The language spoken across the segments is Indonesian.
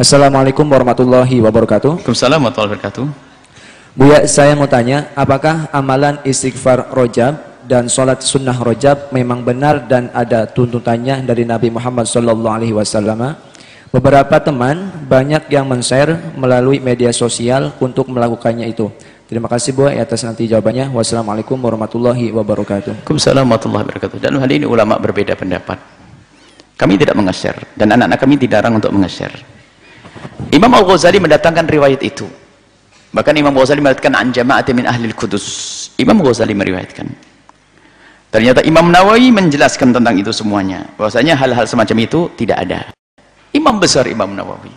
Assalamualaikum warahmatullahi wabarakatuh. Waalaikumsalam warahmatullahi wabarakatuh. Buya, saya mau tanya, apakah amalan istighfar rojab dan sholat sunnah rojab memang benar dan ada tuntutannya dari Nabi Muhammad Sallallahu Alaihi Wasallam? Beberapa teman banyak yang men-share melalui media sosial untuk melakukannya itu. Terima kasih Bu atas nanti jawabannya. Wassalamualaikum warahmatullahi wabarakatuh. Waalaikumsalam warahmatullahi wabarakatuh. Dan hal ini ulama berbeda pendapat. Kami tidak mengeser dan anak-anak kami dilarang untuk mengeser. Imam Al-Ghazali mendatangkan riwayat itu. Bahkan Imam Al-Ghazali mengatakan an jama'ati min ahli kudus. Imam Al-Ghazali meriwayatkan. Ternyata Imam Nawawi menjelaskan tentang itu semuanya. Bahwasanya hal-hal semacam itu tidak ada. Imam besar Imam Nawawi.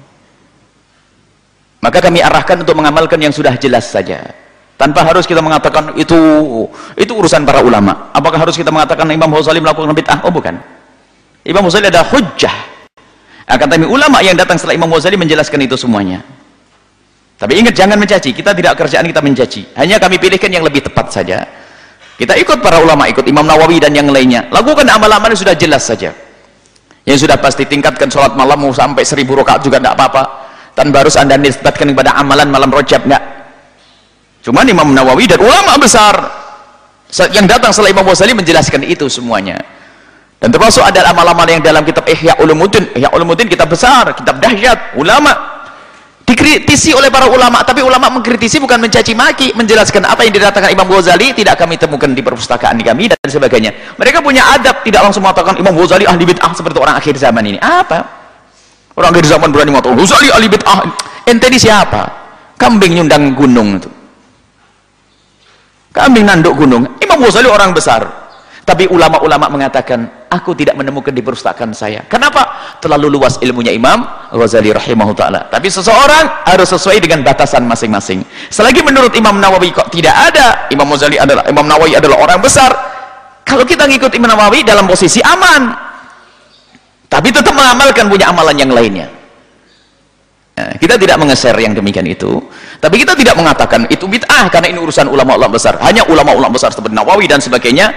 Maka kami arahkan untuk mengamalkan yang sudah jelas saja. Tanpa harus kita mengatakan itu itu urusan para ulama. Apakah harus kita mengatakan Imam Ghazali melakukan bid'ah? Oh bukan. Imam Ghazali ada hujjah akan tapi ulama yang datang setelah Imam Ghazali menjelaskan itu semuanya. Tapi ingat jangan mencaci. Kita tidak kerjaan kita mencaci. Hanya kami pilihkan yang lebih tepat saja. Kita ikut para ulama, ikut Imam Nawawi dan yang lainnya. Lakukan amal-amal yang sudah jelas saja. Yang sudah pasti tingkatkan sholat malam mau sampai seribu rakaat juga tidak apa-apa. Tanpa harus anda nisbatkan kepada amalan malam rojab enggak. Cuma Imam Nawawi dan ulama besar yang datang setelah Imam Ghazali menjelaskan itu semuanya. Dan termasuk ada amal-amal yang dalam kitab Ihya Ulumuddin. Ihya Ulumuddin kitab besar, kitab dahsyat, ulama. Dikritisi oleh para ulama, tapi ulama mengkritisi bukan mencaci maki, menjelaskan apa yang dikatakan Imam Ghazali tidak kami temukan di perpustakaan di kami dan sebagainya. Mereka punya adab, tidak langsung mengatakan Imam Ghazali ahli bid'ah seperti orang akhir zaman ini. Apa? Orang akhir zaman berani mengatakan Ghazali ahli bid'ah. Ente ini siapa? Kambing nyundang gunung itu. Kambing nanduk gunung. Imam Ghazali orang besar tapi ulama-ulama mengatakan, aku tidak menemukan di perpustakaan saya. Kenapa? Terlalu luas ilmunya Imam Ghazali rahimahullah. Tapi seseorang harus sesuai dengan batasan masing-masing. Selagi menurut Imam Nawawi kok tidak ada, Imam Ghazali adalah Imam Nawawi adalah orang besar. Kalau kita ngikut Imam Nawawi dalam posisi aman. Tapi tetap mengamalkan punya amalan yang lainnya. Nah, kita tidak mengeser yang demikian itu. Tapi kita tidak mengatakan itu bid'ah karena ini urusan ulama-ulama besar. Hanya ulama-ulama besar seperti Nawawi dan sebagainya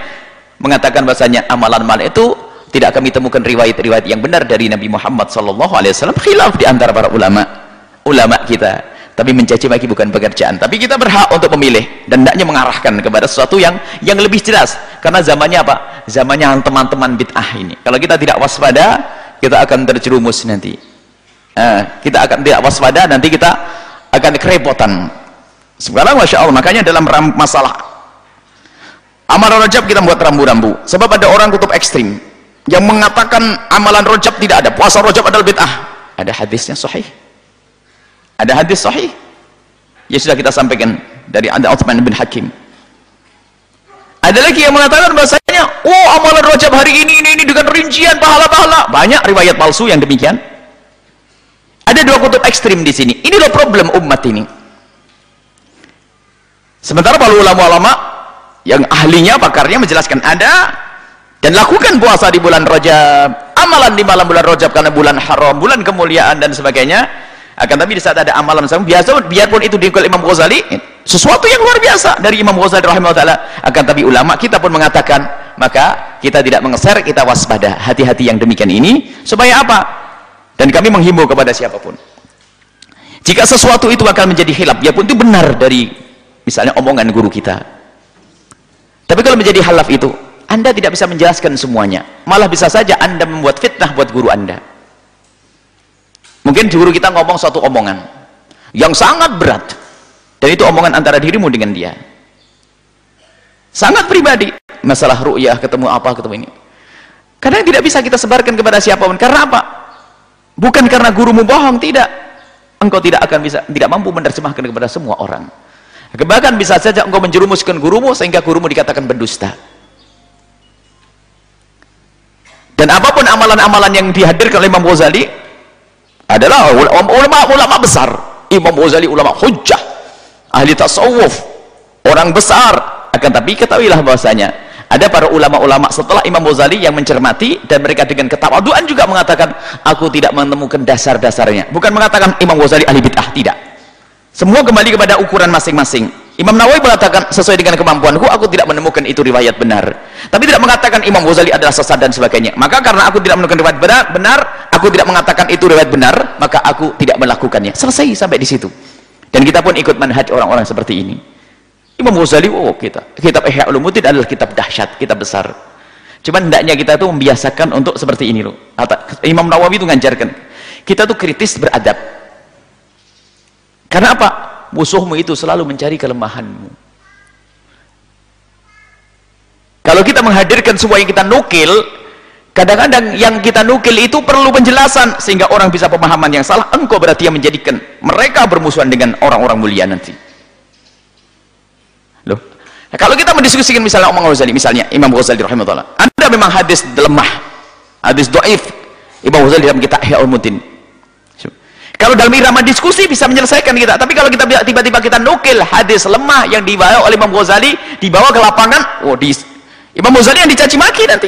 mengatakan bahasanya amalan-amalan itu tidak kami temukan riwayat-riwayat yang benar dari Nabi Muhammad sallallahu alaihi wasallam. Khilaf di antara para ulama ulama kita. Tapi mencaci maki bukan pekerjaan. Tapi kita berhak untuk memilih dan hendaknya mengarahkan kepada sesuatu yang yang lebih jelas. Karena zamannya apa? Zamannya teman-teman bid'ah ini. Kalau kita tidak waspada kita akan terjerumus nanti. Nah, kita akan tidak waspada nanti kita akan kerepotan. Sekarang Masya Allah makanya dalam masalah amalan rajab kita buat rambu-rambu. Sebab ada orang kutub ekstrim yang mengatakan amalan rajab tidak ada. Puasa rajab adalah bid'ah. Ada hadisnya sahih. Ada hadis sahih. Ya sudah kita sampaikan dari ada Uthman bin Hakim. Ada lagi yang mengatakan bahasanya oh amalan rajab hari ini ini ini dengan rincian pahala-pahala. Banyak riwayat palsu yang demikian. Ada dua kutub ekstrim di sini. Ini loh problem umat ini. Sementara para ulama-ulama yang ahlinya pakarnya menjelaskan ada. Dan lakukan puasa di bulan Rajab. Amalan di malam bulan Rajab karena bulan haram bulan kemuliaan dan sebagainya. Akan tapi di saat ada amalan sama biasa biarpun itu diikut Imam Ghazali sesuatu yang luar biasa dari Imam Ghazali rahimahullah akan tapi ulama kita pun mengatakan maka kita tidak mengeser kita waspada. Hati-hati yang demikian ini. Supaya apa? Dan kami menghimbau kepada siapa pun. Jika sesuatu itu akan menjadi hilap biarpun itu benar dari misalnya omongan guru kita tapi kalau menjadi halaf itu, Anda tidak bisa menjelaskan semuanya. Malah bisa saja Anda membuat fitnah buat guru Anda. Mungkin guru kita ngomong suatu omongan yang sangat berat. Dan itu omongan antara dirimu dengan dia. Sangat pribadi. Masalah ru'yah, ketemu apa, ketemu ini. Kadang tidak bisa kita sebarkan kepada siapa pun. Karena apa? Bukan karena gurumu bohong, tidak. Engkau tidak akan bisa, tidak mampu menerjemahkan kepada semua orang bahkan bisa saja engkau menjerumuskan gurumu sehingga gurumu dikatakan pendusta. Dan apa pun amalan-amalan yang dihadirkan oleh Imam Ghazali adalah ulama-ulama besar. Imam Ghazali ulama hujjah ahli tasawuf orang besar. Akan tapi ketahuilah bahwasanya ada para ulama-ulama setelah Imam Ghazali yang mencermati dan mereka dengan ketawaduan juga mengatakan aku tidak menemukan dasar-dasarnya. Bukan mengatakan Imam Ghazali ahli bid'ah tidak semua kembali kepada ukuran masing-masing. Imam Nawawi mengatakan sesuai dengan kemampuanku aku tidak menemukan itu riwayat benar. Tapi tidak mengatakan Imam Ghazali adalah sesat dan sebagainya. Maka karena aku tidak menemukan riwayat benar, benar aku tidak mengatakan itu riwayat benar maka aku tidak melakukannya. Selesai sampai di situ. Dan kita pun ikut manhaj orang-orang seperti ini. Imam Ghazali oh kita kitab Ihya Ulumuddin adalah kitab dahsyat kitab besar. Cuman hendaknya kita itu membiasakan untuk seperti ini loh. Imam Nawawi itu ngajarkan kita tuh kritis beradab karena apa? Musuhmu itu selalu mencari kelemahanmu. Kalau kita menghadirkan semua yang kita nukil kadang-kadang yang kita nukil itu perlu penjelasan sehingga orang bisa pemahaman yang salah. Engkau berarti yang menjadikan mereka bermusuhan dengan orang-orang mulia nanti. Loh. Nah, kalau kita mendiskusikan misalnya Imam Ghazali misalnya Imam Ghazali rahimahullah. Anda memang hadis lemah hadis do'if. Imam Ghazali dalam kitab Ihya Ulumuddin kalau dalam irama diskusi bisa menyelesaikan kita. Tapi kalau kita tiba-tiba kita nukil hadis lemah yang dibawa oleh Imam Ghazali, dibawa ke lapangan, oh di Imam Ghazali yang dicaci maki nanti.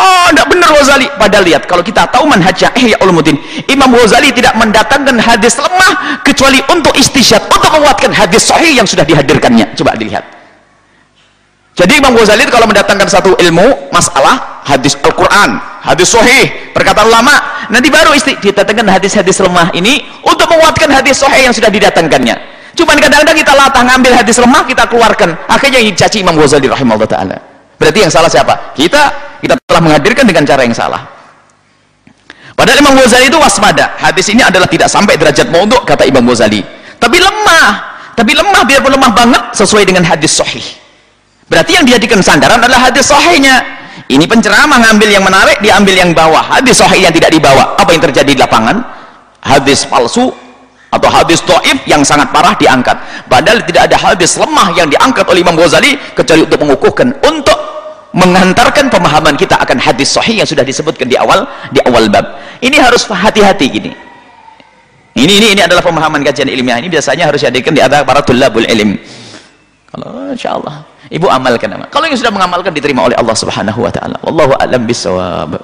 Oh, tidak benar Ghazali. Padahal lihat, kalau kita tahu manhajnya eh ya ulumuddin, Imam Ghazali tidak mendatangkan hadis lemah kecuali untuk istisyad, untuk menguatkan hadis sahih yang sudah dihadirkannya. Coba dilihat. Jadi Imam Ghazali kalau mendatangkan satu ilmu, masalah hadis Al-Quran, hadis sahih, perkataan ulama, nanti baru isti didatangkan hadis-hadis lemah ini untuk menguatkan hadis sahih yang sudah didatangkannya. Cuman kadang-kadang kita latah ngambil hadis lemah, kita keluarkan. Akhirnya yang dicaci Imam Ghazali rahimahullah ta'ala. Berarti yang salah siapa? Kita, kita telah menghadirkan dengan cara yang salah. Padahal Imam Ghazali itu waspada. Hadis ini adalah tidak sampai derajat untuk kata Imam Ghazali. Tapi lemah. Tapi lemah biarpun lemah banget sesuai dengan hadis sahih. Berarti yang dijadikan sandaran adalah hadis sahihnya. Ini penceramah ngambil yang menarik, diambil yang bawah. Hadis sahih yang tidak dibawa. Apa yang terjadi di lapangan? Hadis palsu atau hadis do'if yang sangat parah diangkat. Padahal tidak ada hadis lemah yang diangkat oleh Imam Ghazali kecuali untuk mengukuhkan, untuk mengantarkan pemahaman kita akan hadis sahih yang sudah disebutkan di awal di awal bab. Ini harus hati-hati gini. Ini ini ini adalah pemahaman kajian ilmiah. Ini biasanya harus dihadirkan di antara para tulabul ilm. Kalau insyaallah Ibu amalkan amal. Kalau yang sudah mengamalkan diterima oleh Allah Subhanahu wa taala. Wallahu a'lam bissawab.